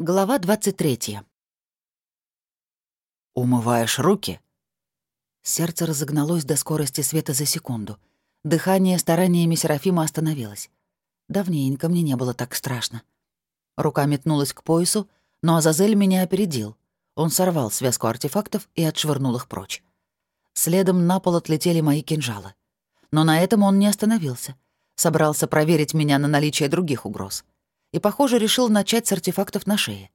Глава 23. «Умываешь руки?» Сердце разогналось до скорости света за секунду. Дыхание стараниями Серафима остановилось. Давненько мне не было так страшно. Рука метнулась к поясу, но Азазель меня опередил. Он сорвал связку артефактов и отшвырнул их прочь. Следом на пол отлетели мои кинжалы. Но на этом он не остановился. Собрался проверить меня на наличие других угроз и, похоже, решил начать с артефактов на шее.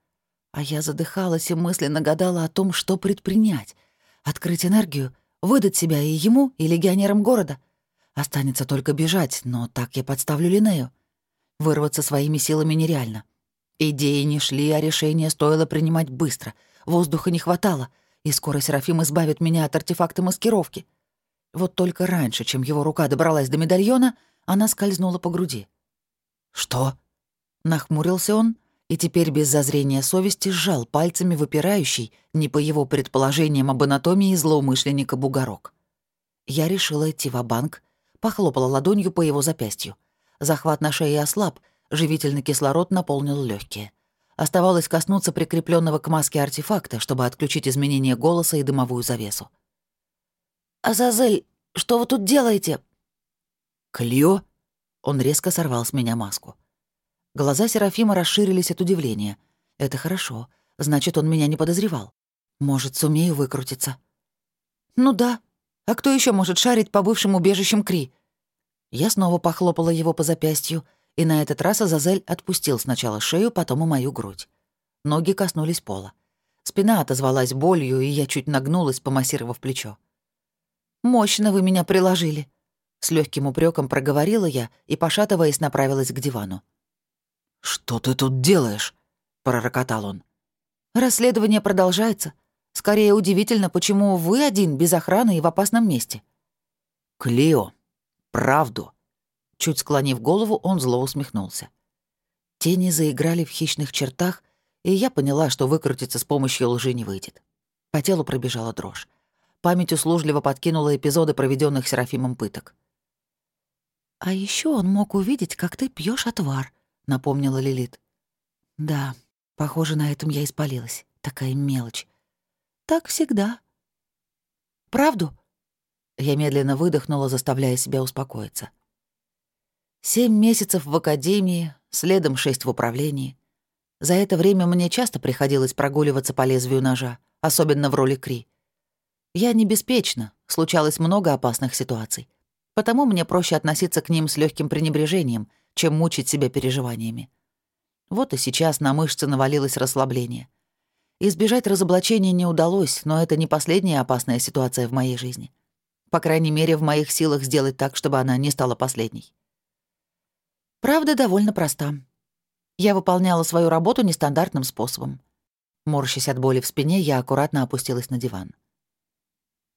А я задыхалась и мысленно гадала о том, что предпринять. Открыть энергию, выдать себя и ему, и легионерам города. Останется только бежать, но так я подставлю Линею. Вырваться своими силами нереально. Идеи не шли, а решение стоило принимать быстро. Воздуха не хватало, и скоро Серафим избавит меня от артефакта маскировки. Вот только раньше, чем его рука добралась до медальона, она скользнула по груди. «Что?» Нахмурился он и теперь без зазрения совести сжал пальцами выпирающий, не по его предположениям об анатомии злоумышленника бугорок. Я решила идти в банк похлопала ладонью по его запястью. Захват на шее ослаб, живительный кислород наполнил легкие. Оставалось коснуться прикрепленного к маске артефакта, чтобы отключить изменение голоса и дымовую завесу. «Азазель, что вы тут делаете?» «Клио?» Он резко сорвал с меня маску. Глаза Серафима расширились от удивления. «Это хорошо. Значит, он меня не подозревал. Может, сумею выкрутиться». «Ну да. А кто еще может шарить по бывшим убежищам Кри?» Я снова похлопала его по запястью, и на этот раз Азазель отпустил сначала шею, потом и мою грудь. Ноги коснулись пола. Спина отозвалась болью, и я чуть нагнулась, помассировав плечо. «Мощно вы меня приложили», — с легким упреком проговорила я и, пошатываясь, направилась к дивану. «Что ты тут делаешь?» — пророкотал он. «Расследование продолжается. Скорее удивительно, почему вы один без охраны и в опасном месте». «Клио, правду». Чуть склонив голову, он зло усмехнулся. Тени заиграли в хищных чертах, и я поняла, что выкрутиться с помощью лжи не выйдет. По телу пробежала дрожь. Память услужливо подкинула эпизоды проведенных Серафимом пыток. «А еще он мог увидеть, как ты пьешь отвар», напомнила Лилит. Да, похоже, на этом я испалилась. Такая мелочь. Так всегда. Правду? Я медленно выдохнула, заставляя себя успокоиться. Семь месяцев в академии, следом шесть в управлении. За это время мне часто приходилось прогуливаться по лезвию ножа, особенно в роли Кри. Я не беспечна, случалось много опасных ситуаций. Потому мне проще относиться к ним с легким пренебрежением, чем мучить себя переживаниями. Вот и сейчас на мышцы навалилось расслабление. Избежать разоблачения не удалось, но это не последняя опасная ситуация в моей жизни. По крайней мере, в моих силах сделать так, чтобы она не стала последней. Правда довольно проста. Я выполняла свою работу нестандартным способом. Морщась от боли в спине, я аккуратно опустилась на диван.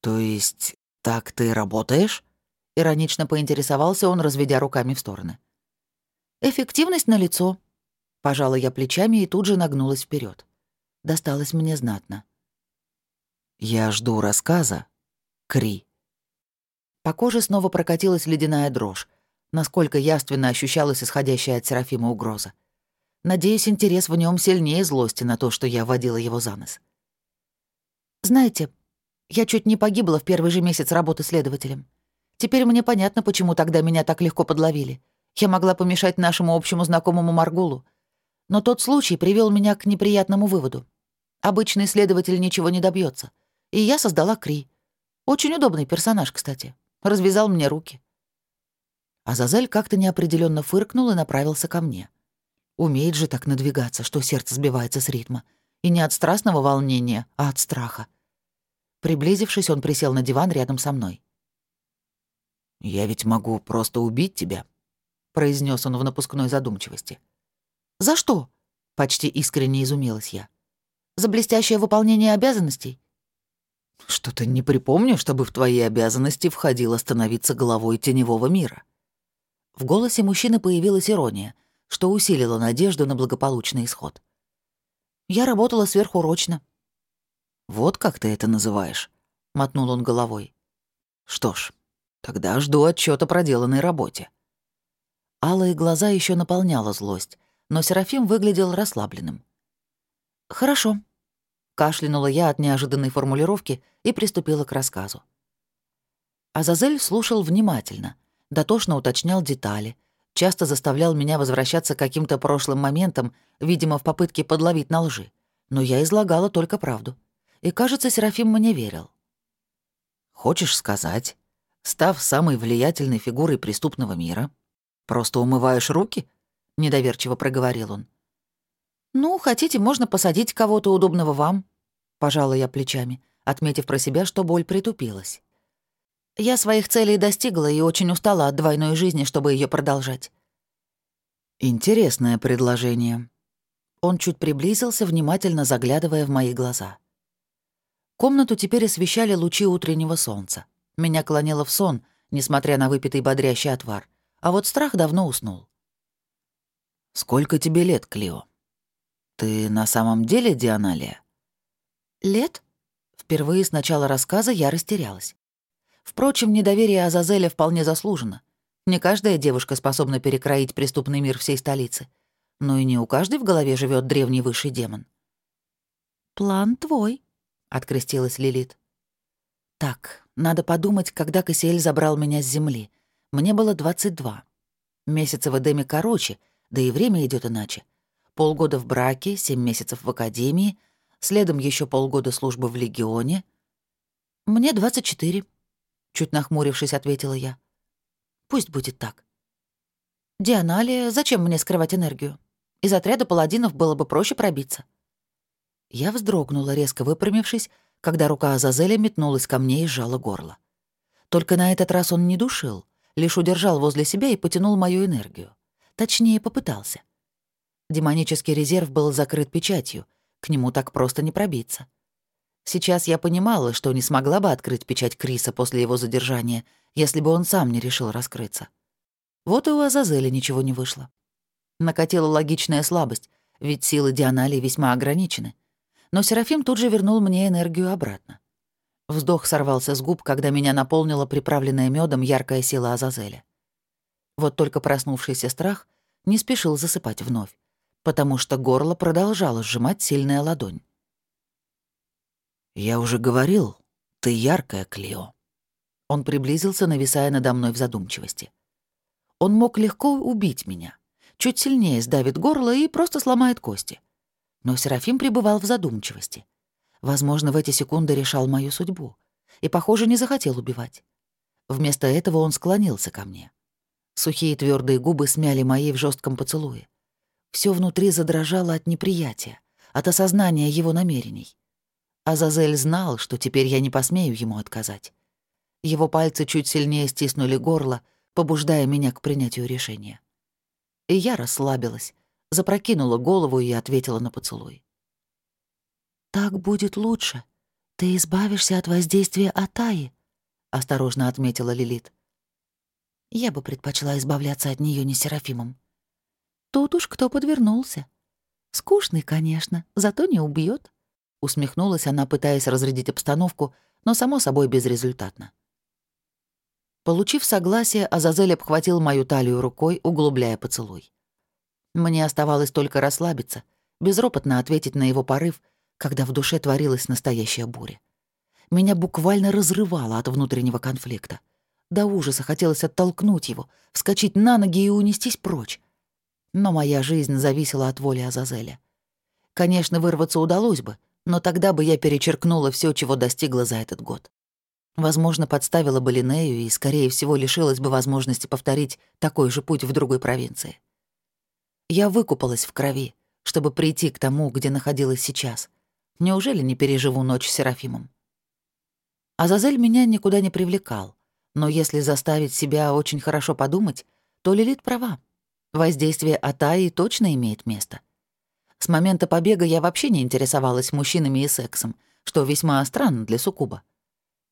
«То есть так ты работаешь?» — иронично поинтересовался он, разведя руками в стороны. Эффективность на лицо. Пожала я плечами и тут же нагнулась вперед. Досталось мне знатно. Я жду рассказа. Кри. По коже снова прокатилась ледяная дрожь, насколько явственно ощущалась исходящая от Серафима угроза. Надеюсь, интерес в нем сильнее злости на то, что я водила его за нос. Знаете, я чуть не погибла в первый же месяц работы следователем. Теперь мне понятно, почему тогда меня так легко подловили. Я могла помешать нашему общему знакомому Маргулу. Но тот случай привел меня к неприятному выводу. Обычный следователь ничего не добьется, И я создала Кри. Очень удобный персонаж, кстати. Развязал мне руки. Азазель как-то неопределенно фыркнул и направился ко мне. Умеет же так надвигаться, что сердце сбивается с ритма. И не от страстного волнения, а от страха. Приблизившись, он присел на диван рядом со мной. «Я ведь могу просто убить тебя», — произнес он в напускной задумчивости. «За что?» — почти искренне изумилась я. «За блестящее выполнение обязанностей?» «Что-то не припомню, чтобы в твои обязанности входило становиться главой теневого мира». В голосе мужчины появилась ирония, что усилило надежду на благополучный исход. «Я работала сверхурочно». «Вот как ты это называешь?» — мотнул он головой. «Что ж, тогда жду отчет о проделанной работе». Алые глаза еще наполняла злость, но Серафим выглядел расслабленным. «Хорошо», — кашлянула я от неожиданной формулировки и приступила к рассказу. Азазель слушал внимательно, дотошно уточнял детали, часто заставлял меня возвращаться к каким-то прошлым моментам, видимо, в попытке подловить на лжи. Но я излагала только правду. И, кажется, Серафим мне верил. «Хочешь сказать, став самой влиятельной фигурой преступного мира, просто умываешь руки?» — недоверчиво проговорил он. «Ну, хотите, можно посадить кого-то удобного вам», — пожала я плечами, отметив про себя, что боль притупилась. Я своих целей достигла и очень устала от двойной жизни, чтобы ее продолжать. Интересное предложение. Он чуть приблизился, внимательно заглядывая в мои глаза. Комнату теперь освещали лучи утреннего солнца. Меня клонило в сон, несмотря на выпитый бодрящий отвар. А вот страх давно уснул. «Сколько тебе лет, Клио? Ты на самом деле Дианалия?» «Лет?» Впервые с начала рассказа я растерялась. Впрочем, недоверие Азазеля вполне заслужено. Не каждая девушка способна перекроить преступный мир всей столицы. Но и не у каждой в голове живет древний высший демон. «План твой», — открестилась Лилит. «Так, надо подумать, когда Кассиэль забрал меня с земли. Мне было 22. Месяцы в Эдеме короче, да и время идет иначе. Полгода в браке, семь месяцев в академии, следом еще полгода службы в легионе. Мне 24. Чуть нахмурившись, ответила я. Пусть будет так. Дианалия, зачем мне скрывать энергию? Из отряда паладинов было бы проще пробиться. Я вздрогнула, резко выпрямившись, когда рука Азазеля метнулась ко мне и сжала горло. Только на этот раз он не душил, лишь удержал возле себя и потянул мою энергию. Точнее, попытался. Демонический резерв был закрыт печатью, к нему так просто не пробиться. Сейчас я понимала, что не смогла бы открыть печать Криса после его задержания, если бы он сам не решил раскрыться. Вот и у Азазеля ничего не вышло. Накатила логичная слабость, ведь силы Дианалии весьма ограничены. Но Серафим тут же вернул мне энергию обратно. Вздох сорвался с губ, когда меня наполнила приправленная медом яркая сила Азазеля. Вот только проснувшийся страх не спешил засыпать вновь, потому что горло продолжало сжимать сильная ладонь. «Я уже говорил, ты яркая, Клео». Он приблизился, нависая надо мной в задумчивости. Он мог легко убить меня. Чуть сильнее сдавит горло и просто сломает кости. Но Серафим пребывал в задумчивости. Возможно, в эти секунды решал мою судьбу. И, похоже, не захотел убивать. Вместо этого он склонился ко мне. Сухие твердые губы смяли мои в жестком поцелуе. Все внутри задрожало от неприятия, от осознания его намерений. Азазель знал, что теперь я не посмею ему отказать. Его пальцы чуть сильнее стиснули горло, побуждая меня к принятию решения. И я расслабилась, запрокинула голову и ответила на поцелуй. «Так будет лучше. Ты избавишься от воздействия Атаи», — осторожно отметила Лилит. Я бы предпочла избавляться от нее не Серафимом. Тут уж кто подвернулся. Скучный, конечно, зато не убьет. Усмехнулась она, пытаясь разрядить обстановку, но, само собой, безрезультатно. Получив согласие, Азазель обхватил мою талию рукой, углубляя поцелуй. Мне оставалось только расслабиться, безропотно ответить на его порыв, когда в душе творилась настоящая буря. Меня буквально разрывало от внутреннего конфликта. До ужаса хотелось оттолкнуть его, вскочить на ноги и унестись прочь. Но моя жизнь зависела от воли Азазеля. Конечно, вырваться удалось бы, но тогда бы я перечеркнула все, чего достигла за этот год. Возможно, подставила бы Линею и, скорее всего, лишилась бы возможности повторить такой же путь в другой провинции. Я выкупалась в крови, чтобы прийти к тому, где находилась сейчас. Неужели не переживу ночь с Серафимом? Азазель меня никуда не привлекал, но если заставить себя очень хорошо подумать, то Лилит права. Воздействие Атаи точно имеет место — с момента побега я вообще не интересовалась мужчинами и сексом, что весьма странно для суккуба.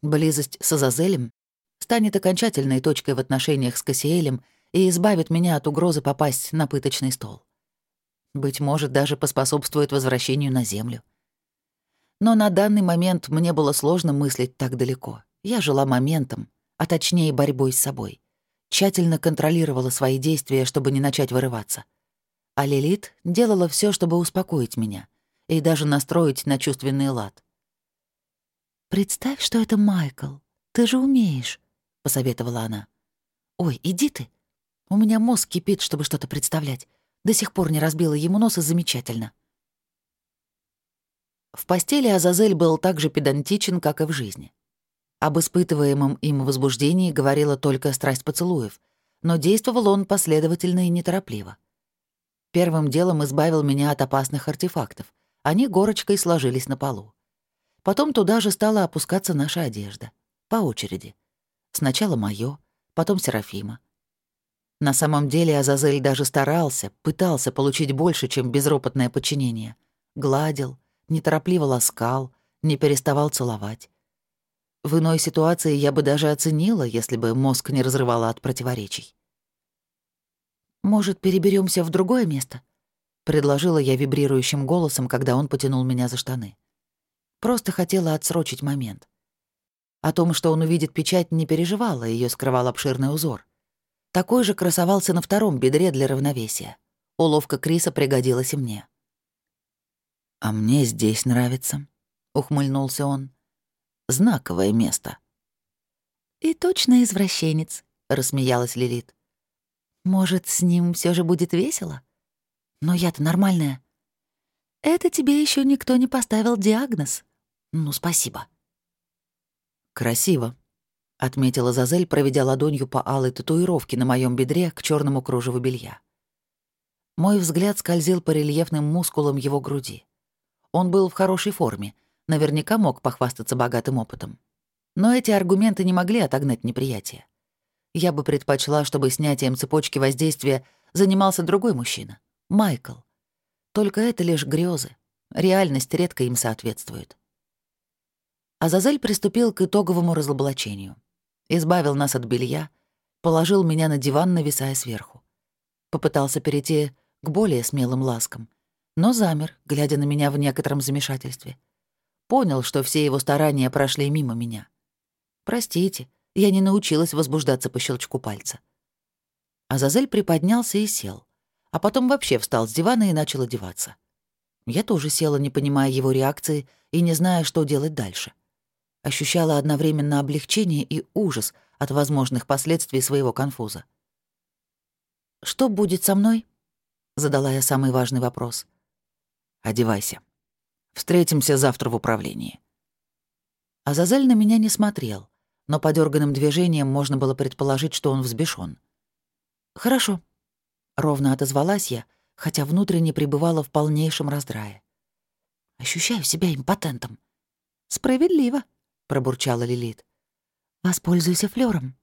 Близость с Азазелем станет окончательной точкой в отношениях с Кассиэлем и избавит меня от угрозы попасть на пыточный стол. Быть может, даже поспособствует возвращению на Землю. Но на данный момент мне было сложно мыслить так далеко. Я жила моментом, а точнее борьбой с собой. Тщательно контролировала свои действия, чтобы не начать вырываться. А Лилит делала все, чтобы успокоить меня. и даже настроить на чувственный лад. «Представь, что это Майкл. Ты же умеешь», — посоветовала она. «Ой, иди ты. У меня мозг кипит, чтобы что-то представлять. До сих пор не разбила ему нос, и замечательно». В постели Азазель был так же педантичен, как и в жизни. Об испытываемом им возбуждении говорила только страсть поцелуев, но действовал он последовательно и неторопливо. Первым делом избавил меня от опасных артефактов. Они горочкой сложились на полу. Потом туда же стала опускаться наша одежда. По очереди. Сначала моё, потом Серафима. На самом деле Азазель даже старался, пытался получить больше, чем безропотное подчинение. Гладил, неторопливо ласкал, не переставал целовать. В иной ситуации я бы даже оценила, если бы мозг не разрывала от противоречий. «Может, переберемся в другое место?» — предложила я вибрирующим голосом, когда он потянул меня за штаны. Просто хотела отсрочить момент. О том, что он увидит печать, не переживала, ее скрывал обширный узор. Такой же красовался на втором бедре для равновесия. Уловка Криса пригодилась и мне. «А мне здесь нравится», — ухмыльнулся он. «Знаковое место». «И точно извращенец», — рассмеялась Лилит. «Может, с ним все же будет весело? Но я-то нормальная». «Это тебе еще никто не поставил диагноз», ну, спасибо. Красиво, отметила Зазель, проведя ладонью по алой татуировке на моем бедре к черному кружеву белья. Мой взгляд скользил по рельефным мускулам его груди. Он был в хорошей форме, наверняка мог похвастаться богатым опытом. Но эти аргументы не могли отогнать неприятие. Я бы предпочла, чтобы снятием цепочки воздействия занимался другой мужчина — Майкл. Только это лишь грезы. Реальность редко им соответствует. Азазель приступил к итоговому разоблачению. Избавил нас от белья, положил меня на диван, нависая сверху. Попытался перейти к более смелым ласкам, но замер, глядя на меня в некотором замешательстве. Понял, что все его старания прошли мимо меня. «Простите, я не научилась возбуждаться по щелчку пальца». Азазель приподнялся и сел, а потом вообще встал с дивана и начал одеваться. Я тоже села, не понимая его реакции и не зная, что делать дальше ощущала одновременно облегчение и ужас от возможных последствий своего конфуза. «Что будет со мной?» — задала я самый важный вопрос. «Одевайся. Встретимся завтра в управлении». Азазель на меня не смотрел, но по дёрганным движениям можно было предположить, что он взбешён. «Хорошо», — ровно отозвалась я, хотя внутренне пребывала в полнейшем раздрае. «Ощущаю себя импотентом». «Справедливо», пробурчала Лилит. «Воспользуйся флёром.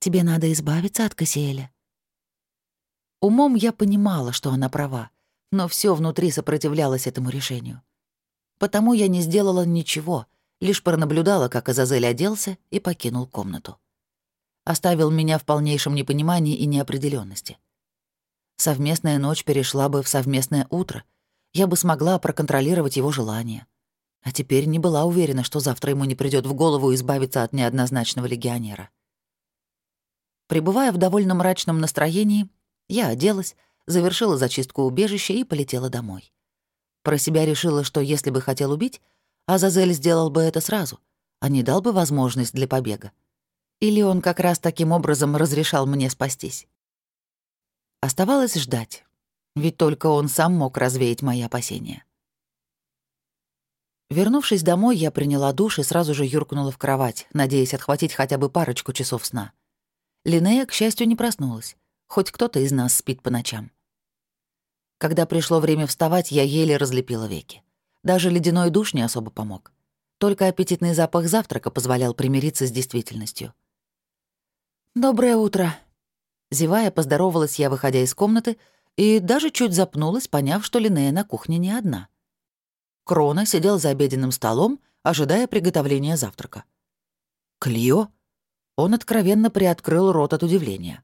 Тебе надо избавиться от Кассиэля». Умом я понимала, что она права, но все внутри сопротивлялось этому решению. Потому я не сделала ничего, лишь пронаблюдала, как Азазель оделся и покинул комнату. Оставил меня в полнейшем непонимании и неопределенности. Совместная ночь перешла бы в совместное утро. Я бы смогла проконтролировать его желания. А теперь не была уверена, что завтра ему не придёт в голову избавиться от неоднозначного легионера. Пребывая в довольно мрачном настроении, я оделась, завершила зачистку убежища и полетела домой. Про себя решила, что если бы хотел убить, Азазель сделал бы это сразу, а не дал бы возможность для побега. Или он как раз таким образом разрешал мне спастись. Оставалось ждать, ведь только он сам мог развеять мои опасения. Вернувшись домой, я приняла душ и сразу же юркнула в кровать, надеясь отхватить хотя бы парочку часов сна. Линея, к счастью, не проснулась. Хоть кто-то из нас спит по ночам. Когда пришло время вставать, я еле разлепила веки. Даже ледяной душ не особо помог. Только аппетитный запах завтрака позволял примириться с действительностью. «Доброе утро!» Зевая, поздоровалась я, выходя из комнаты, и даже чуть запнулась, поняв, что Линея на кухне не одна. Крона сидел за обеденным столом, ожидая приготовления завтрака. «Клио?» Он откровенно приоткрыл рот от удивления.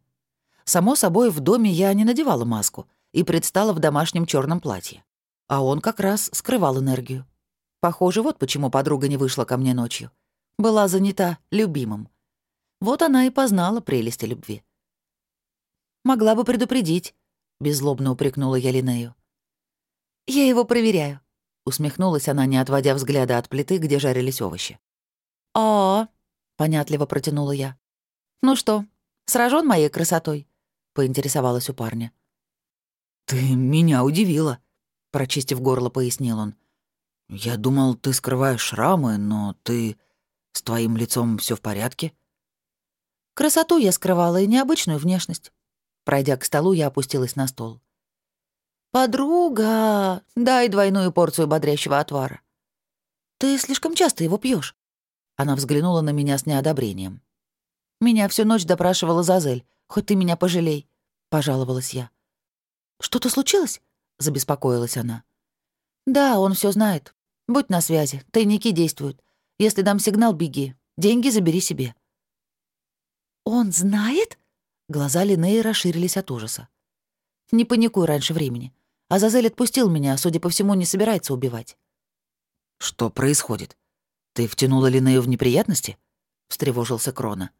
Само собой, в доме я не надевала маску и предстала в домашнем черном платье. А он как раз скрывал энергию. Похоже, вот почему подруга не вышла ко мне ночью. Была занята любимым. Вот она и познала прелести любви. «Могла бы предупредить», — беззлобно упрекнула я Линею. «Я его проверяю», усмехнулась она, не отводя взгляда от плиты, где жарились овощи. «А, понятливо протянула я. «Ну что, сражен моей красотой?» — поинтересовалась у парня. «Ты меня удивила», — прочистив горло, пояснил он. «Я думал, ты скрываешь шрамы, но ты... С твоим лицом все в порядке?» Красоту я скрывала и необычную внешность. Пройдя к столу, я опустилась на стол. «Подруга, дай двойную порцию бодрящего отвара». «Ты слишком часто его пьешь. Она взглянула на меня с неодобрением. «Меня всю ночь допрашивала Зазель. Хоть ты меня пожалей», — пожаловалась я. «Что-то случилось?» — забеспокоилась она. «Да, он все знает. Будь на связи, тайники действуют. Если дам сигнал, беги. Деньги забери себе». «Он знает?» Глаза Линнеи расширились от ужаса. «Не паникуй раньше времени. Азазель отпустил меня, судя по всему, не собирается убивать». «Что происходит? Ты втянула Линнею в неприятности?» — встревожился Крона.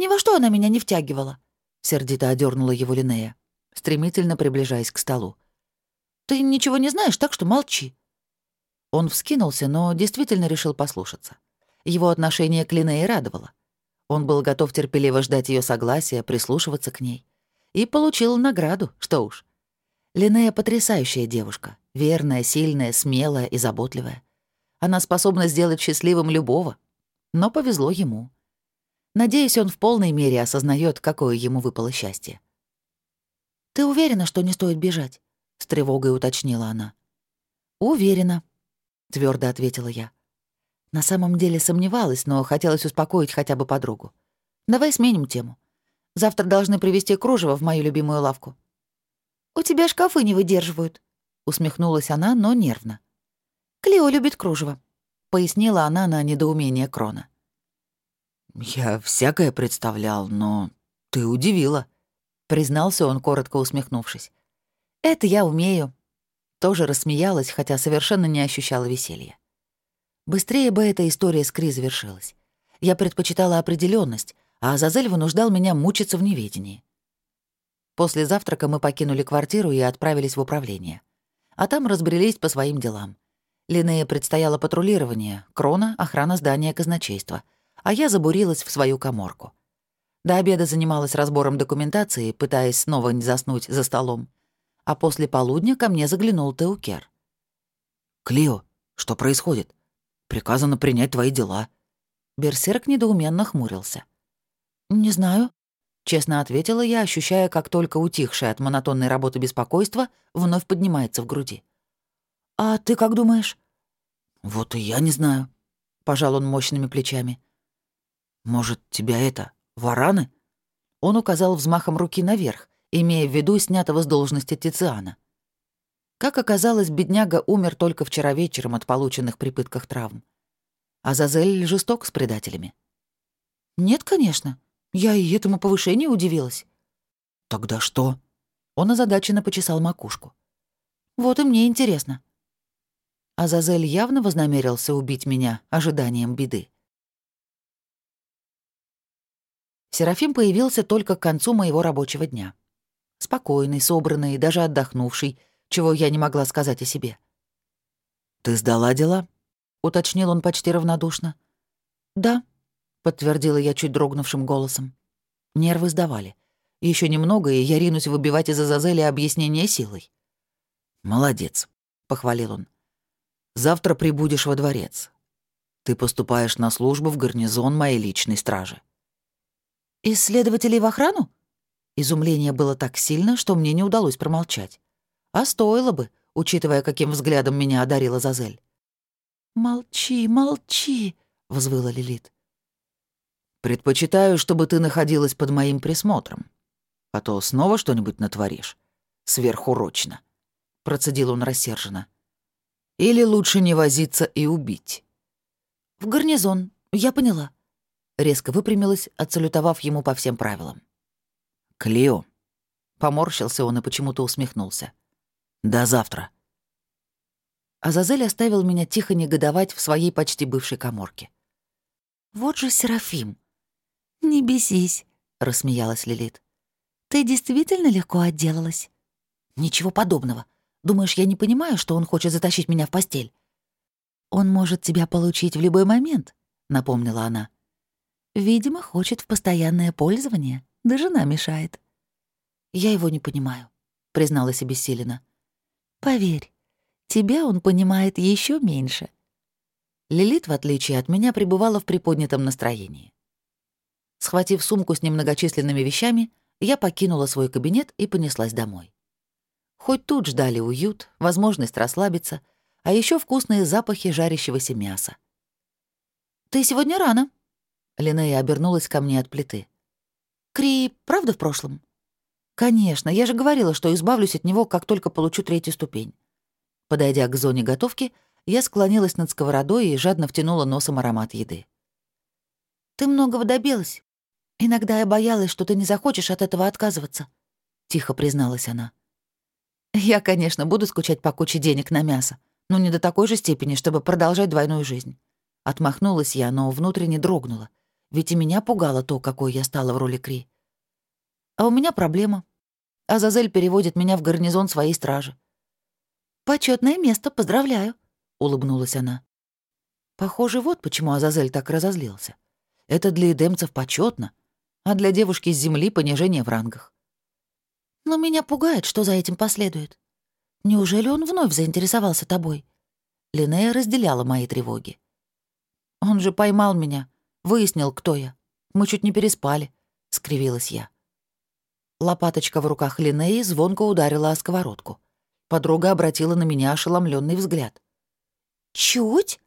«Ни во что она меня не втягивала», — сердито одернула его Линнея, стремительно приближаясь к столу. «Ты ничего не знаешь, так что молчи». Он вскинулся, но действительно решил послушаться. Его отношение к Линнее радовало. Он был готов терпеливо ждать ее согласия, прислушиваться к ней. И получил награду, что уж. Линнея потрясающая девушка, верная, сильная, смелая и заботливая. Она способна сделать счастливым любого. Но повезло ему. Надеюсь, он в полной мере осознает, какое ему выпало счастье. «Ты уверена, что не стоит бежать?» — с тревогой уточнила она. «Уверена», — твердо ответила я. На самом деле сомневалась, но хотелось успокоить хотя бы подругу. «Давай сменим тему. Завтра должны привезти кружево в мою любимую лавку». «У тебя шкафы не выдерживают», — усмехнулась она, но нервно. «Клео любит кружево», — пояснила она на недоумение Крона. «Я всякое представлял, но ты удивила», — признался он, коротко усмехнувшись. «Это я умею». Тоже рассмеялась, хотя совершенно не ощущала веселья. Быстрее бы эта история с Кри завершилась. Я предпочитала определенность, а Азазель вынуждал меня мучиться в неведении. После завтрака мы покинули квартиру и отправились в управление. А там разбрелись по своим делам. Линнее предстояло патрулирование, Крона — охрана здания казначейства, а я забурилась в свою коморку. До обеда занималась разбором документации, пытаясь снова не заснуть за столом. А после полудня ко мне заглянул Теукер. «Клио, что происходит?» Приказано принять твои дела». Берсерк недоуменно хмурился. «Не знаю», — честно ответила я, ощущая, как только утихшее от монотонной работы беспокойство вновь поднимается в груди. «А ты как думаешь?» «Вот и я не знаю», — пожал он мощными плечами. «Может, тебя это, вараны?» Он указал взмахом руки наверх, имея в виду снятого с должности Тициана. Как оказалось, бедняга умер только вчера вечером от полученных при пытках травм. А Зазель жесток с предателями. «Нет, конечно. Я и этому повышению удивилась». «Тогда что?» Он озадаченно почесал макушку. «Вот и мне интересно». Азазель явно вознамерился убить меня ожиданием беды. Серафим появился только к концу моего рабочего дня. Спокойный, собранный, даже отдохнувший — чего я не могла сказать о себе. «Ты сдала дела?» — уточнил он почти равнодушно. «Да», — подтвердила я чуть дрогнувшим голосом. Нервы сдавали. Еще немного, и я ринусь выбивать из Азазеля объяснение силой. «Молодец», — похвалил он. «Завтра прибудешь во дворец. Ты поступаешь на службу в гарнизон моей личной стражи». «Исследователей в охрану?» Изумление было так сильно, что мне не удалось промолчать. А стоило бы, учитывая, каким взглядом меня одарила Зазель. «Молчи, молчи», — взвыла Лилит. «Предпочитаю, чтобы ты находилась под моим присмотром. А то снова что-нибудь натворишь. Сверхурочно», — процедил он рассерженно. «Или лучше не возиться и убить». «В гарнизон, я поняла», — резко выпрямилась, отсалютовав ему по всем правилам. «Клео», — поморщился он и почему-то усмехнулся. До завтра». Азазель оставил меня тихо негодовать в своей почти бывшей коморке. «Вот же Серафим!» «Не бесись», — рассмеялась Лилит. «Ты действительно легко отделалась?» «Ничего подобного», Думаешь, я не понимаю, что он хочет затащить меня в постель?» «Он может тебя получить в любой момент», — напомнила она. «Видимо, хочет в постоянное пользование, да жена мешает». «Я его не понимаю», — призналась обессиленно. «Поверь, тебя он понимает еще меньше». Лилит, в отличие от меня, пребывала в приподнятом настроении. Схватив сумку с немногочисленными вещами, я покинула свой кабинет и понеслась домой. Хоть тут ждали уют, возможность расслабиться, а еще вкусные запахи жарящегося мяса. «Ты сегодня рано», — Линея обернулась ко мне от плиты. «Кри, правда в прошлом?» «Конечно, я же говорила, что избавлюсь от него, как только получу третью ступень». Подойдя к зоне готовки, я склонилась над сковородой и жадно втянула носом аромат еды. «Ты многого добилась. Иногда я боялась, что ты не захочешь от этого отказываться», — тихо призналась она. «Я, конечно, буду скучать по куче денег на мясо, но не до такой же степени, чтобы продолжать двойную жизнь». Отмахнулась я, но внутренне дрогнула, ведь и меня пугало то, какой я стала в роли Кри. «А у меня проблема. Азазель переводит меня в гарнизон своей стражи». Почетное место, поздравляю», — улыбнулась она. Похоже, вот почему Азазель так разозлился. Это для эдемцев почетно, а для девушки с земли понижение в рангах. Но меня пугает, что за этим последует. Неужели он вновь заинтересовался тобой? Линея разделяла мои тревоги. Он же поймал меня, выяснил, кто я. Мы чуть не переспали, — скривилась я. Лопаточка в руках Линеи звонко ударила о сковородку. Подруга обратила на меня ошеломленный взгляд. «Чуть?»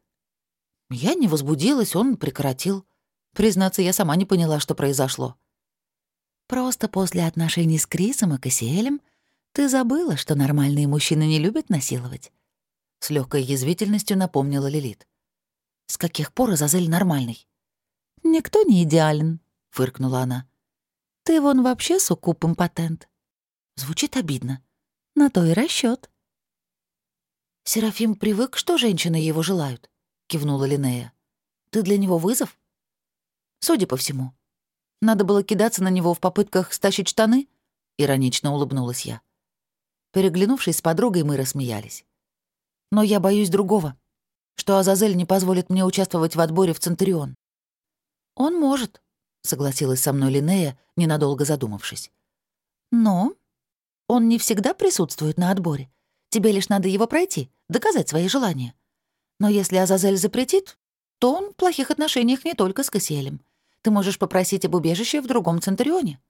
Я не возбудилась, он прекратил. Признаться, я сама не поняла, что произошло. Просто после отношений с Крисом и Кассиэлем ты забыла, что нормальные мужчины не любят насиловать. С легкой язвительностью напомнила Лилит. С каких пор Азазель нормальный? Никто не идеален, фыркнула она. Ты вон вообще суккуб импотент. Звучит обидно. На то и расчет. Серафим привык, что женщины его желают, кивнула Линея. Ты для него вызов? Судя по всему. Надо было кидаться на него в попытках стащить штаны? Иронично улыбнулась я. Переглянувшись с подругой, мы рассмеялись. Но я боюсь другого, что Азазель не позволит мне участвовать в отборе в Центурион. Он может, согласилась со мной Линея, ненадолго задумавшись. Но он не всегда присутствует на отборе. Тебе лишь надо его пройти, доказать свои желания. Но если Азазель запретит, то он в плохих отношениях не только с Кассиэлем. Ты можешь попросить об убежище в другом Центурионе».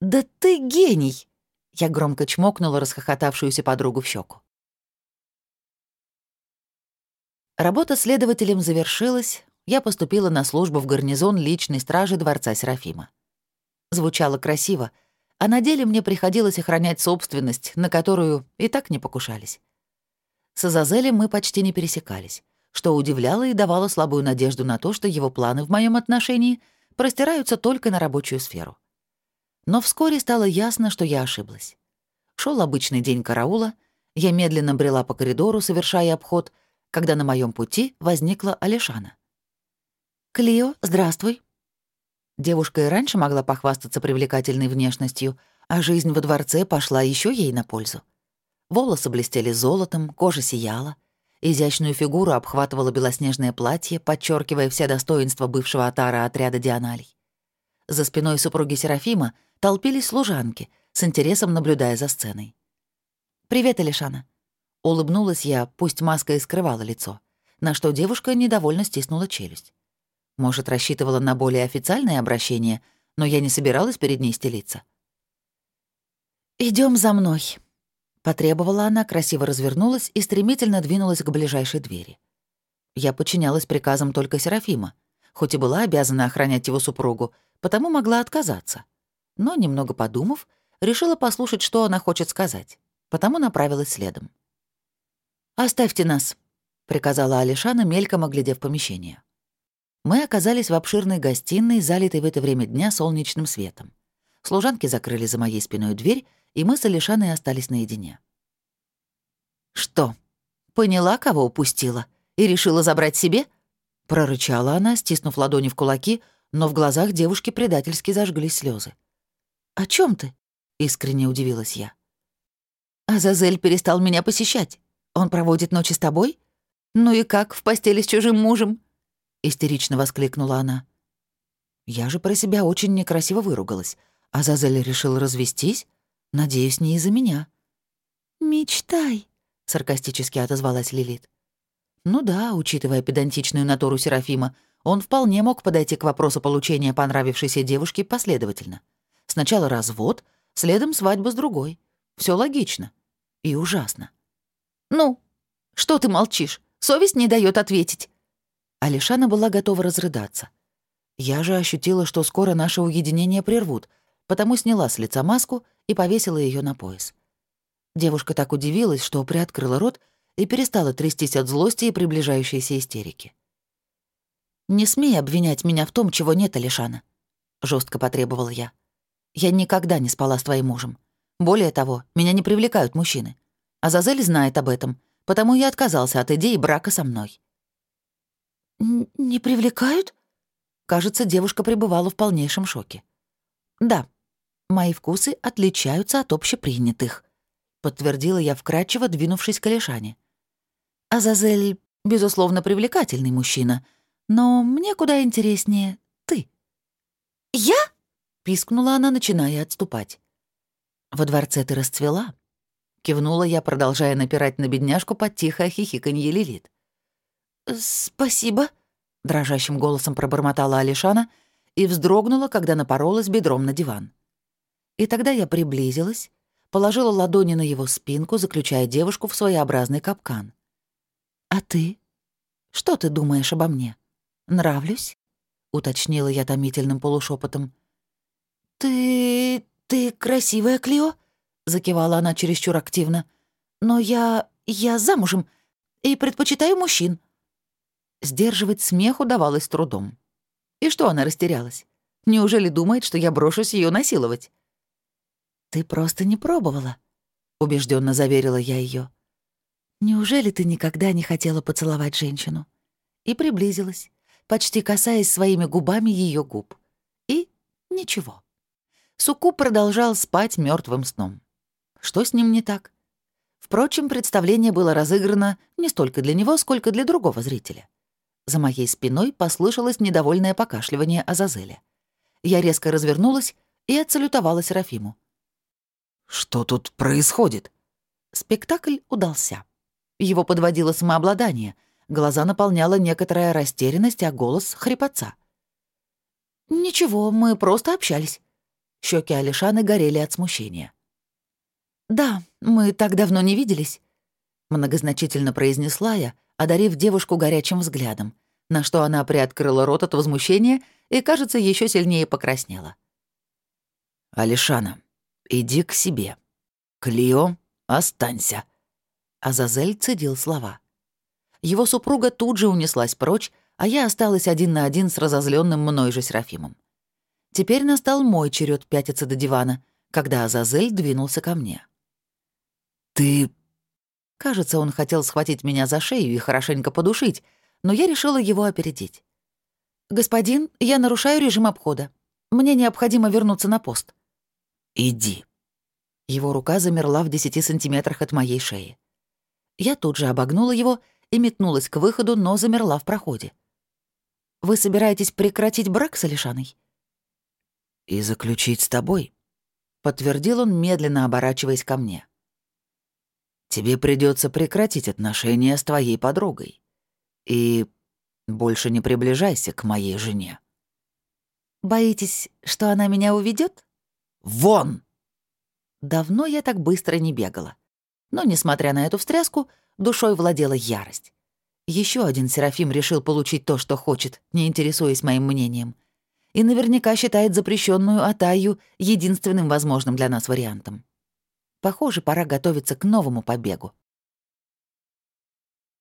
«Да ты гений!» Я громко чмокнула расхохотавшуюся подругу в щеку. Работа следователем завершилась, я поступила на службу в гарнизон личной стражи Дворца Серафима. Звучало красиво, а на деле мне приходилось охранять собственность, на которую и так не покушались. С Азазелем мы почти не пересекались что удивляло и давало слабую надежду на то, что его планы в моем отношении простираются только на рабочую сферу. Но вскоре стало ясно, что я ошиблась. Шел обычный день караула, я медленно брела по коридору, совершая обход, когда на моем пути возникла Алишана. «Клио, здравствуй». Девушка и раньше могла похвастаться привлекательной внешностью, а жизнь во дворце пошла еще ей на пользу. Волосы блестели золотом, кожа сияла — Изящную фигуру обхватывало белоснежное платье, подчеркивая все достоинства бывшего отара отряда Дианалей. За спиной супруги Серафима толпились служанки, с интересом наблюдая за сценой. «Привет, Алишана». Улыбнулась я, пусть маска и скрывала лицо, на что девушка недовольно стиснула челюсть. Может, рассчитывала на более официальное обращение, но я не собиралась перед ней стелиться. Идем за мной», Потребовала она, красиво развернулась и стремительно двинулась к ближайшей двери. Я подчинялась приказам только Серафима, хоть и была обязана охранять его супругу, потому могла отказаться. Но, немного подумав, решила послушать, что она хочет сказать, потому направилась следом. «Оставьте нас», — приказала Алишана, мельком оглядев помещение. Мы оказались в обширной гостиной, залитой в это время дня солнечным светом. Служанки закрыли за моей спиной дверь, и мы с Алишаной остались наедине. «Что, поняла, кого упустила? И решила забрать себе?» Прорычала она, стиснув ладони в кулаки, но в глазах девушки предательски зажглись слезы. «О чем ты?» — искренне удивилась я. Азазель перестал меня посещать. Он проводит ночи с тобой? Ну и как в постели с чужим мужем?» Истерично воскликнула она. Я же про себя очень некрасиво выругалась. Азазель решил развестись? Надеюсь, не из-за меня. «Мечтай», — саркастически отозвалась Лилит. Ну да, учитывая педантичную натуру Серафима, он вполне мог подойти к вопросу получения понравившейся девушки последовательно. Сначала развод, следом свадьба с другой. Все логично. И ужасно. «Ну, что ты молчишь? Совесть не дает ответить». Алишана была готова разрыдаться. Я же ощутила, что скоро наше уединение прервут, потому сняла с лица маску и повесила ее на пояс. Девушка так удивилась, что приоткрыла рот и перестала трястись от злости и приближающейся истерики. «Не смей обвинять меня в том, чего нет, Алишана», — жестко потребовал я. «Я никогда не спала с твоим мужем. Более того, меня не привлекают мужчины. Азазель знает об этом, потому я отказался от идеи брака со мной». «Не привлекают?» Кажется, девушка пребывала в полнейшем шоке. «Да, мои вкусы отличаются от общепринятых», — подтвердила я вкратчиво, двинувшись к Алишане. «Азазель, безусловно, привлекательный мужчина, но мне куда интереснее ты». «Я?» — пискнула она, начиная отступать. «Во дворце ты расцвела?» — кивнула я, продолжая напирать на бедняжку под тихое хихиканье Лилит. «Спасибо», — дрожащим голосом пробормотала Алишана и вздрогнула, когда напоролась бедром на диван. И тогда я приблизилась, положила ладони на его спинку, заключая девушку в своеобразный капкан. «А ты? Что ты думаешь обо мне? Нравлюсь?» — уточнила я томительным полушепотом. «Ты... ты красивая, Клио?» — закивала она чересчур активно. «Но я... я замужем и предпочитаю мужчин». Сдерживать смех удавалось трудом. И что она растерялась? Неужели думает, что я брошусь ее насиловать? «Ты просто не пробовала», — убежденно заверила я ее. «Неужели ты никогда не хотела поцеловать женщину?» И приблизилась, почти касаясь своими губами ее губ. И ничего. Суку продолжал спать мертвым сном. Что с ним не так? Впрочем, представление было разыграно не столько для него, сколько для другого зрителя. За моей спиной послышалось недовольное покашливание Азазеля. Я резко развернулась и отсалютовала Серафиму. «Что тут происходит?» Спектакль удался. Его подводило самообладание, глаза наполняла некоторая растерянность, а голос — хрипотца. «Ничего, мы просто общались». Щеки Алишаны горели от смущения. «Да, мы так давно не виделись», — многозначительно произнесла я, одарив девушку горячим взглядом, на что она приоткрыла рот от возмущения и, кажется, еще сильнее покраснела. «Алишана, иди к себе. Клио, останься». Азазель цедил слова. Его супруга тут же унеслась прочь, а я осталась один на один с разозленным мной же Серафимом. Теперь настал мой черед пятиться до дивана, когда Азазель двинулся ко мне. «Ты Кажется, он хотел схватить меня за шею и хорошенько подушить, но я решила его опередить. «Господин, я нарушаю режим обхода. Мне необходимо вернуться на пост». «Иди». Его рука замерла в десяти сантиметрах от моей шеи. Я тут же обогнула его и метнулась к выходу, но замерла в проходе. «Вы собираетесь прекратить брак с Алишаной?» «И заключить с тобой», — подтвердил он, медленно оборачиваясь ко мне. Тебе придется прекратить отношения с твоей подругой. И больше не приближайся к моей жене. Боитесь, что она меня уведет? Вон! Давно я так быстро не бегала. Но, несмотря на эту встряску, душой владела ярость. Еще один Серафим решил получить то, что хочет, не интересуясь моим мнением. И наверняка считает запрещенную Атаю единственным возможным для нас вариантом. Похоже, пора готовиться к новому побегу.